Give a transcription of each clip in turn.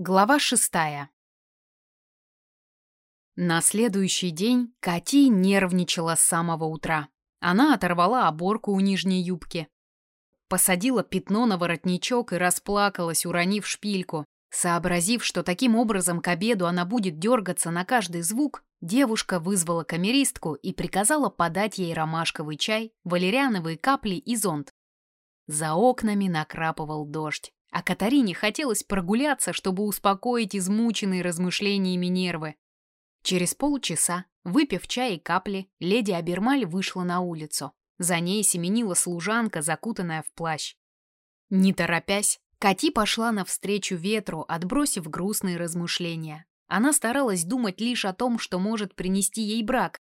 Глава шестая. На следующий день Кати нервничала с самого утра. Она оторвала оборку у нижней юбки, посадила пятно на воротничок и расплакалась, уронив шпильку. Сообразив, что таким образом к обеду она будет дергаться на каждый звук, девушка вызвала камеристку и приказала подать ей ромашковый чай, валериановые капли и зонт. За окнами накрапывал дождь. А Катарине хотелось прогуляться, чтобы успокоить измученные размышлениями нервы. Через полчаса, выпив чай и капли, леди Абермаль вышла на улицу. За ней семенила служанка, закутанная в плащ. Не торопясь, Кати пошла навстречу ветру, отбросив грустные размышления. Она старалась думать лишь о том, что может принести ей брак.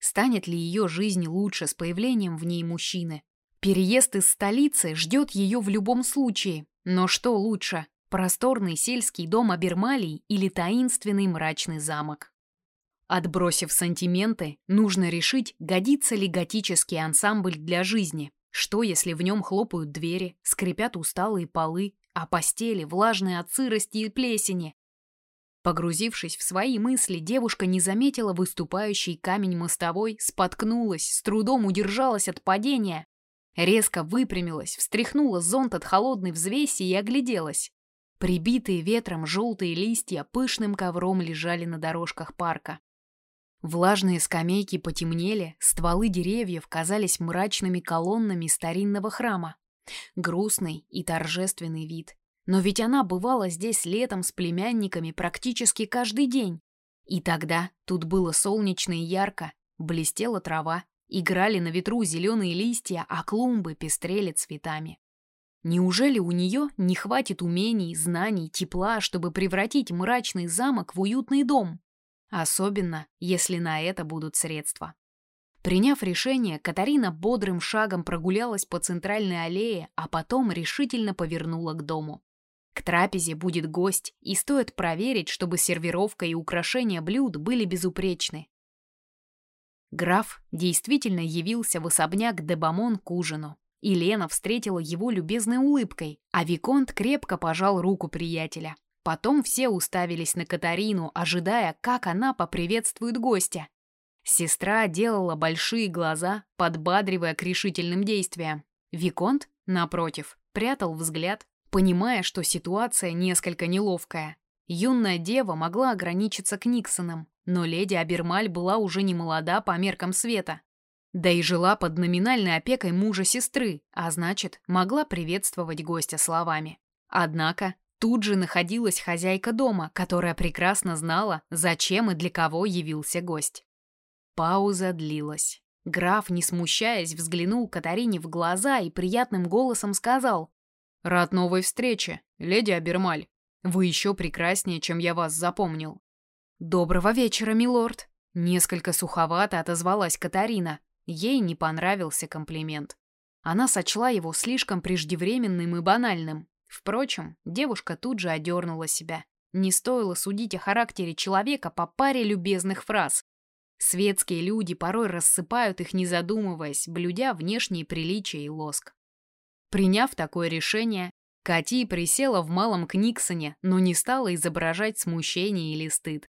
Станет ли ее жизнь лучше с появлением в ней мужчины? Переезд из столицы ждет ее в любом случае, но что лучше, просторный сельский дом Абермалий или таинственный мрачный замок? Отбросив сантименты, нужно решить, годится ли готический ансамбль для жизни. Что, если в нем хлопают двери, скрипят усталые полы, а постели влажные от сырости и плесени? Погрузившись в свои мысли, девушка не заметила выступающий камень мостовой, споткнулась, с трудом удержалась от падения Резко выпрямилась, встряхнула зонт от холодной взвеси и огляделась. Прибитые ветром желтые листья пышным ковром лежали на дорожках парка. Влажные скамейки потемнели, стволы деревьев казались мрачными колоннами старинного храма. Грустный и торжественный вид. Но ведь она бывала здесь летом с племянниками практически каждый день. И тогда тут было солнечно и ярко, блестела трава, Играли на ветру зеленые листья, а клумбы пестрели цветами. Неужели у нее не хватит умений, знаний, тепла, чтобы превратить мрачный замок в уютный дом? Особенно, если на это будут средства. Приняв решение, Катарина бодрым шагом прогулялась по центральной аллее, а потом решительно повернула к дому. К трапезе будет гость, и стоит проверить, чтобы сервировка и украшения блюд были безупречны. Граф действительно явился в особняк Дебамон к ужину. И Лена встретила его любезной улыбкой, а Виконт крепко пожал руку приятеля. Потом все уставились на Катарину, ожидая, как она поприветствует гостя. Сестра делала большие глаза, подбадривая к решительным действиям. Виконт, напротив, прятал взгляд, понимая, что ситуация несколько неловкая. Юная дева могла ограничиться Книксоном, но леди Абермаль была уже не молода по меркам света. Да и жила под номинальной опекой мужа сестры, а значит, могла приветствовать гостя словами. Однако тут же находилась хозяйка дома, которая прекрасно знала, зачем и для кого явился гость. Пауза длилась. Граф, не смущаясь, взглянул Катарине в глаза и приятным голосом сказал «Рад новой встрече, леди Абермаль. Вы еще прекраснее, чем я вас запомнил. «Доброго вечера, милорд!» Несколько суховато отозвалась Катарина. Ей не понравился комплимент. Она сочла его слишком преждевременным и банальным. Впрочем, девушка тут же одернула себя. Не стоило судить о характере человека по паре любезных фраз. Светские люди порой рассыпают их, не задумываясь, блюдя внешние приличия и лоск. Приняв такое решение, Кати присела в малом Книксоне, но не стала изображать смущение или стыд.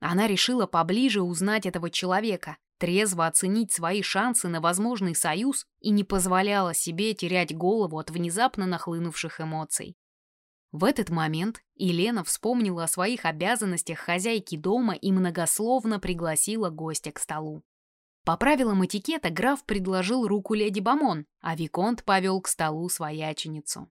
Она решила поближе узнать этого человека, трезво оценить свои шансы на возможный союз и не позволяла себе терять голову от внезапно нахлынувших эмоций. В этот момент Елена вспомнила о своих обязанностях хозяйки дома и многословно пригласила гостя к столу. По правилам этикета граф предложил руку леди Бамон, а Виконт повел к столу свояченицу.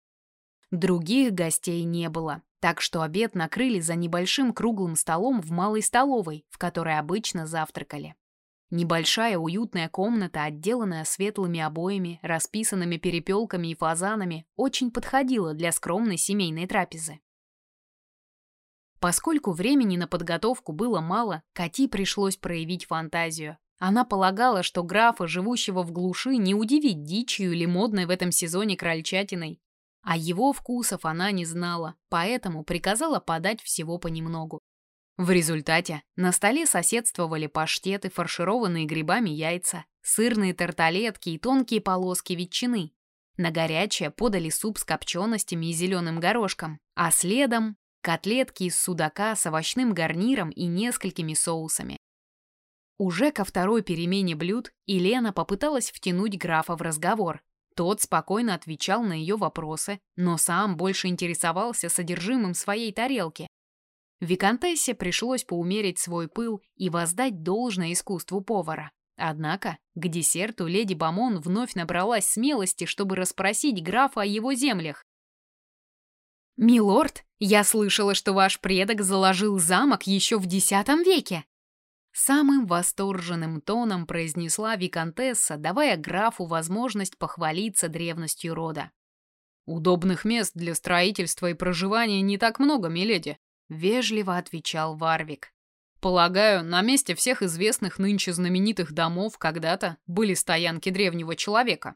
Других гостей не было, так что обед накрыли за небольшим круглым столом в малой столовой, в которой обычно завтракали. Небольшая уютная комната, отделанная светлыми обоями, расписанными перепелками и фазанами, очень подходила для скромной семейной трапезы. Поскольку времени на подготовку было мало, Кати пришлось проявить фантазию. Она полагала, что графа, живущего в глуши, не удивить дичью или модной в этом сезоне крольчатиной, а его вкусов она не знала, поэтому приказала подать всего понемногу. В результате на столе соседствовали паштеты, фаршированные грибами яйца, сырные тарталетки и тонкие полоски ветчины. На горячее подали суп с копченостями и зеленым горошком, а следом котлетки из судака с овощным гарниром и несколькими соусами. Уже ко второй перемене блюд Елена попыталась втянуть графа в разговор. Тот спокойно отвечал на ее вопросы, но сам больше интересовался содержимым своей тарелки. Викантессе пришлось поумерить свой пыл и воздать должное искусству повара. Однако к десерту леди Бамон вновь набралась смелости, чтобы расспросить графа о его землях. «Милорд, я слышала, что ваш предок заложил замок еще в X веке!» Самым восторженным тоном произнесла виконтесса, давая графу возможность похвалиться древностью рода. «Удобных мест для строительства и проживания не так много, миледи», — вежливо отвечал Варвик. Полагаю, на месте всех известных нынче знаменитых домов когда-то были стоянки древнего человека.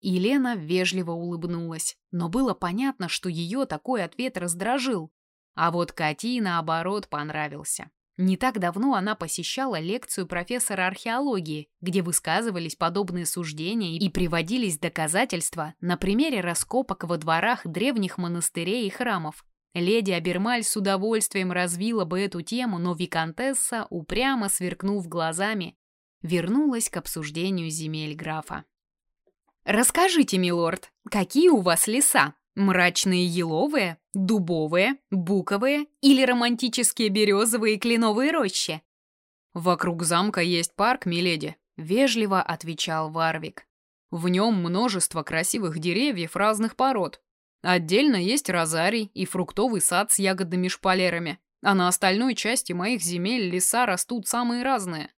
Елена вежливо улыбнулась, но было понятно, что ее такой ответ раздражил. А вот Кати, наоборот, понравился. Не так давно она посещала лекцию профессора археологии, где высказывались подобные суждения и приводились доказательства на примере раскопок во дворах древних монастырей и храмов. Леди Абермаль с удовольствием развила бы эту тему, но виконтесса, упрямо сверкнув глазами, вернулась к обсуждению земель графа. «Расскажите, милорд, какие у вас леса? Мрачные еловые, дубовые, буковые или романтические березовые и кленовые рощи?» «Вокруг замка есть парк, миледи», — вежливо отвечал Варвик. «В нем множество красивых деревьев разных пород, Отдельно есть розарий и фруктовый сад с ягодными-шпалерами, а на остальной части моих земель леса растут самые разные.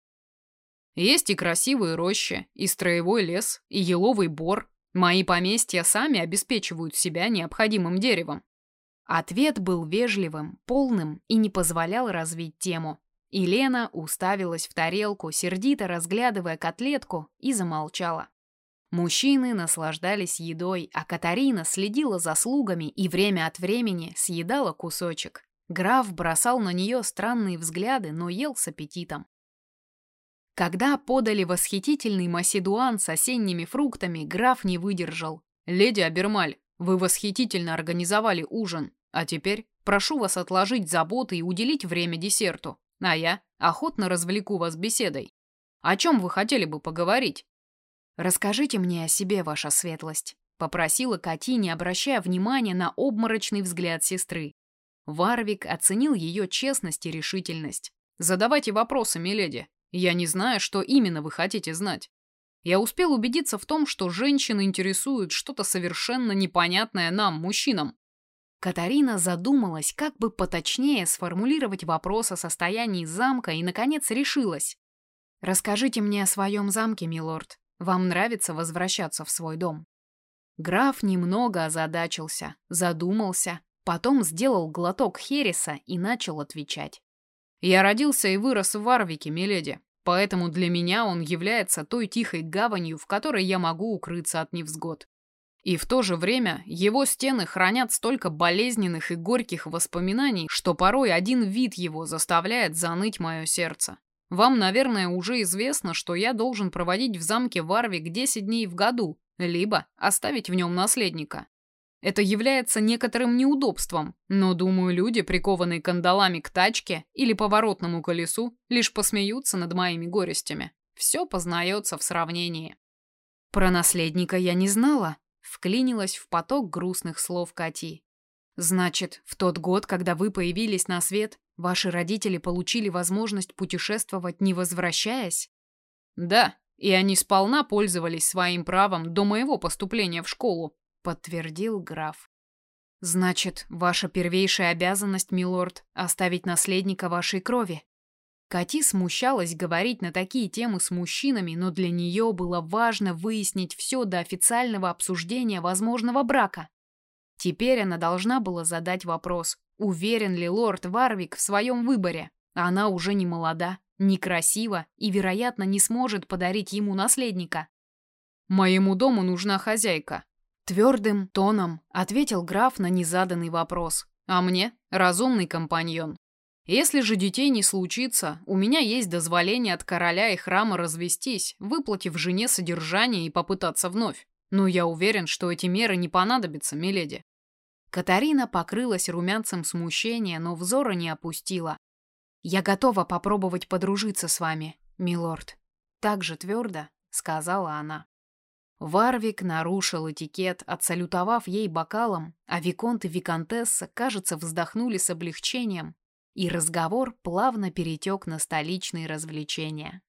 Есть и красивые рощи, и строевой лес, и еловый бор. Мои поместья сами обеспечивают себя необходимым деревом. Ответ был вежливым, полным и не позволял развить тему. Елена уставилась в тарелку, сердито разглядывая котлетку, и замолчала. Мужчины наслаждались едой, а Катарина следила за слугами и время от времени съедала кусочек. Граф бросал на нее странные взгляды, но ел с аппетитом. Когда подали восхитительный маседуан с осенними фруктами, граф не выдержал. «Леди Абермаль, вы восхитительно организовали ужин, а теперь прошу вас отложить заботы и уделить время десерту, а я охотно развлеку вас беседой. О чем вы хотели бы поговорить?» «Расскажите мне о себе, ваша светлость», — попросила Кати, не обращая внимания на обморочный взгляд сестры. Варвик оценил ее честность и решительность. «Задавайте вопросы, миледи. Я не знаю, что именно вы хотите знать. Я успел убедиться в том, что женщины интересуют что-то совершенно непонятное нам, мужчинам. Катарина задумалась, как бы поточнее сформулировать вопрос о состоянии замка и, наконец, решилась. «Расскажите мне о своем замке, милорд. Вам нравится возвращаться в свой дом?» Граф немного озадачился, задумался, потом сделал глоток хереса и начал отвечать. «Я родился и вырос в Варвике, миледи, поэтому для меня он является той тихой гаванью, в которой я могу укрыться от невзгод. И в то же время его стены хранят столько болезненных и горьких воспоминаний, что порой один вид его заставляет заныть мое сердце. Вам, наверное, уже известно, что я должен проводить в замке Варвик 10 дней в году, либо оставить в нем наследника. Это является некоторым неудобством, но, думаю, люди, прикованные кандалами к тачке или поворотному колесу, лишь посмеются над моими горестями. Все познается в сравнении. Про наследника я не знала, вклинилась в поток грустных слов Кати. Значит, в тот год, когда вы появились на свет, Ваши родители получили возможность путешествовать, не возвращаясь? Да, и они сполна пользовались своим правом до моего поступления в школу, подтвердил граф. Значит, ваша первейшая обязанность, милорд, оставить наследника вашей крови. Кати смущалась говорить на такие темы с мужчинами, но для нее было важно выяснить все до официального обсуждения возможного брака. Теперь она должна была задать вопрос, Уверен ли лорд Варвик в своем выборе? Она уже не молода, некрасива и, вероятно, не сможет подарить ему наследника. «Моему дому нужна хозяйка», — твердым тоном ответил граф на незаданный вопрос. «А мне — разумный компаньон. Если же детей не случится, у меня есть дозволение от короля и храма развестись, выплатив жене содержание и попытаться вновь. Но я уверен, что эти меры не понадобятся, миледи. Катарина покрылась румянцем смущения, но взора не опустила. «Я готова попробовать подружиться с вами, милорд», — так же твердо сказала она. Варвик нарушил этикет, отсалютовав ей бокалом, а Виконт и Виконтесса, кажется, вздохнули с облегчением, и разговор плавно перетек на столичные развлечения.